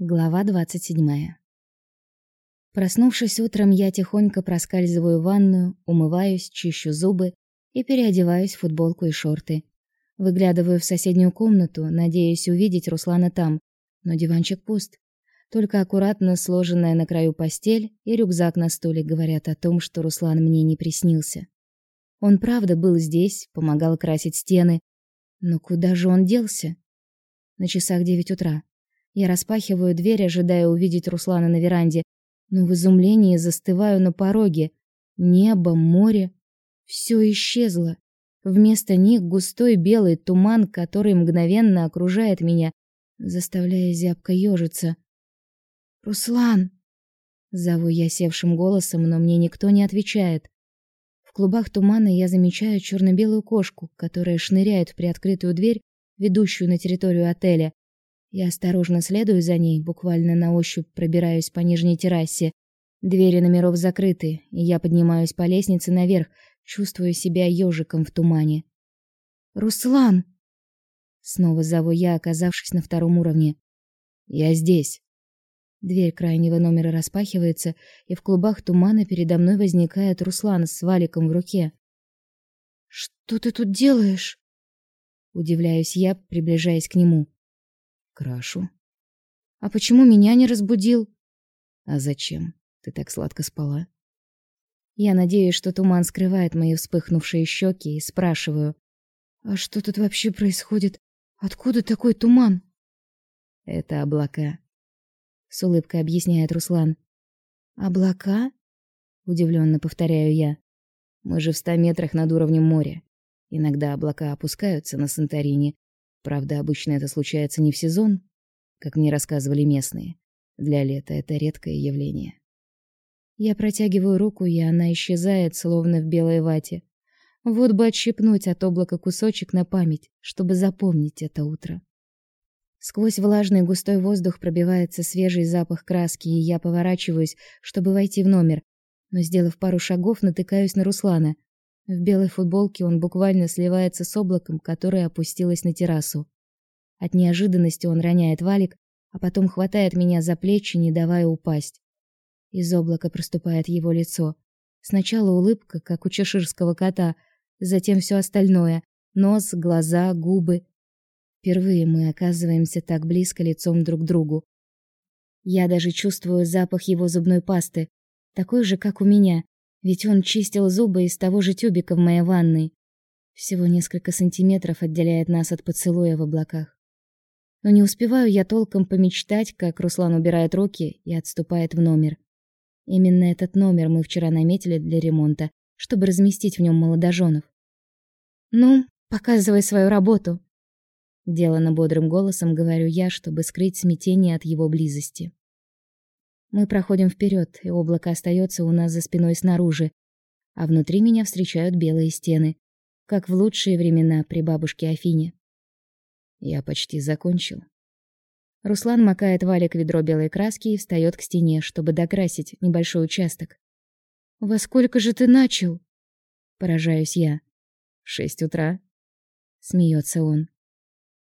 Глава 27. Проснувшись утром, я тихонько проскальзываю в ванную, умываюсь, чищу зубы и переодеваюсь в футболку и шорты. Выглядываю в соседнюю комнату, надеясь увидеть Руслана там, но диванчик пуст. Только аккуратно сложенная на краю постель и рюкзак на стуле говорят о том, что Руслан мне не приснился. Он правда был здесь, помогал красить стены, но куда же он делся? На часах девять утра. Я распахиваю дверь, ожидая увидеть Руслана на веранде, но в изумлении застываю на пороге. Небо, море все исчезло. Вместо них густой белый туман, который мгновенно окружает меня, заставляя зябко ежиться. Руслан, зову я севшим голосом, но мне никто не отвечает. В клубах тумана я замечаю черно белую кошку, которая шныряет в приоткрытую дверь, ведущую на территорию отеля. Я осторожно следую за ней, буквально на ощупь пробираюсь по нижней террасе. Двери номеров закрыты, и я поднимаюсь по лестнице наверх, чувствуя себя ежиком в тумане. «Руслан!» Снова зову я, оказавшись на втором уровне. «Я здесь». Дверь крайнего номера распахивается, и в клубах тумана передо мной возникает Руслан с валиком в руке. «Что ты тут делаешь?» Удивляюсь я, приближаясь к нему. Крашу. А почему меня не разбудил? А зачем? Ты так сладко спала. Я надеюсь, что туман скрывает мои вспыхнувшие щеки, и спрашиваю: "А что тут вообще происходит? Откуда такой туман?" "Это облака", с улыбкой объясняет Руслан. "Облака?" удивленно повторяю я. "Мы же в ста метрах над уровнем моря. Иногда облака опускаются на Санторини, Правда, обычно это случается не в сезон, как мне рассказывали местные. Для лета это редкое явление. Я протягиваю руку, и она исчезает, словно в белой вате. Вот бы отщипнуть от облака кусочек на память, чтобы запомнить это утро. Сквозь влажный густой воздух пробивается свежий запах краски, и я поворачиваюсь, чтобы войти в номер, но сделав пару шагов, натыкаюсь на Руслана. В белой футболке он буквально сливается с облаком, которое опустилось на террасу. От неожиданности он роняет валик, а потом хватает меня за плечи, не давая упасть. Из облака проступает его лицо. Сначала улыбка, как у чеширского кота, затем все остальное: нос, глаза, губы. Впервые мы оказываемся так близко лицом друг к другу. Я даже чувствую запах его зубной пасты, такой же, как у меня, ведь он чистил зубы из того же тюбика в моей ванной. Всего несколько сантиметров отделяет нас от поцелуя в облаках. Но не успеваю я толком помечтать, как Руслан убирает руки и отступает в номер. Именно этот номер мы вчера наметили для ремонта, чтобы разместить в нем молодоженов. Ну, показывай свою работу, делано бодрым голосом говорю я, чтобы скрыть смятение от его близости. Мы проходим вперед, и облако остается у нас за спиной снаружи, а внутри меня встречают белые стены, как в лучшие времена при бабушке Афине. Я почти закончил. Руслан макает валик в ведро белой краски и встает к стене, чтобы докрасить небольшой участок. Во сколько же ты начал? Поражаюсь я. Шесть утра. Смеется он.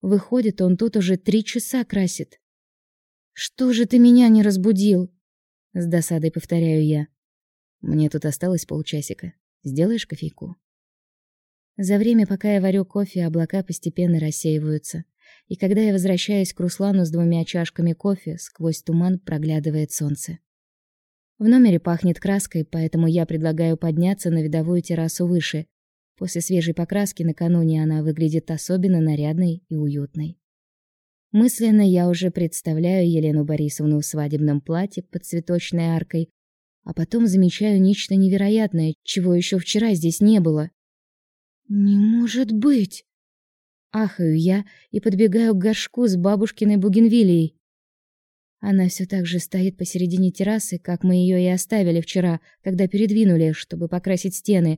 Выходит, он тут уже три часа красит. Что же ты меня не разбудил? С досадой повторяю я. Мне тут осталось полчасика. Сделаешь кофейку? За время, пока я варю кофе, облака постепенно рассеиваются. И когда я возвращаюсь к Руслану с двумя чашками кофе, сквозь туман проглядывает солнце. В номере пахнет краской, поэтому я предлагаю подняться на видовую террасу выше. После свежей покраски накануне она выглядит особенно нарядной и уютной. Мысленно я уже представляю Елену Борисовну в свадебном платье под цветочной аркой, а потом замечаю нечто невероятное, чего еще вчера здесь не было. Не может быть. Ахаю я и подбегаю к горшку с бабушкиной бугенвиллией. Она все так же стоит посередине террасы, как мы ее и оставили вчера, когда передвинули, чтобы покрасить стены.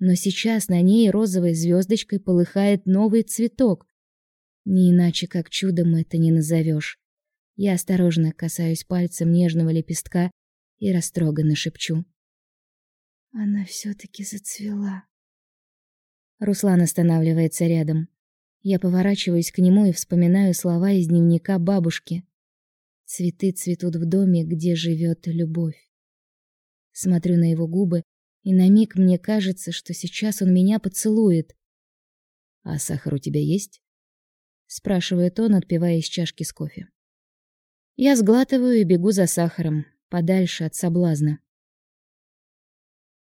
Но сейчас на ней розовой звездочкой полыхает новый цветок. Не иначе как чудом это не назовешь. Я осторожно касаюсь пальцем нежного лепестка и растроганно шепчу: "Она все таки зацвела". Руслан останавливается рядом. Я поворачиваюсь к нему и вспоминаю слова из дневника бабушки. Цветы цветут в доме, где живет любовь. Смотрю на его губы, и на миг мне кажется, что сейчас он меня поцелует. А сахар у тебя есть? Спрашивает он, отпивая из чашки с кофе. Я сглатываю и бегу за сахаром, подальше от соблазна.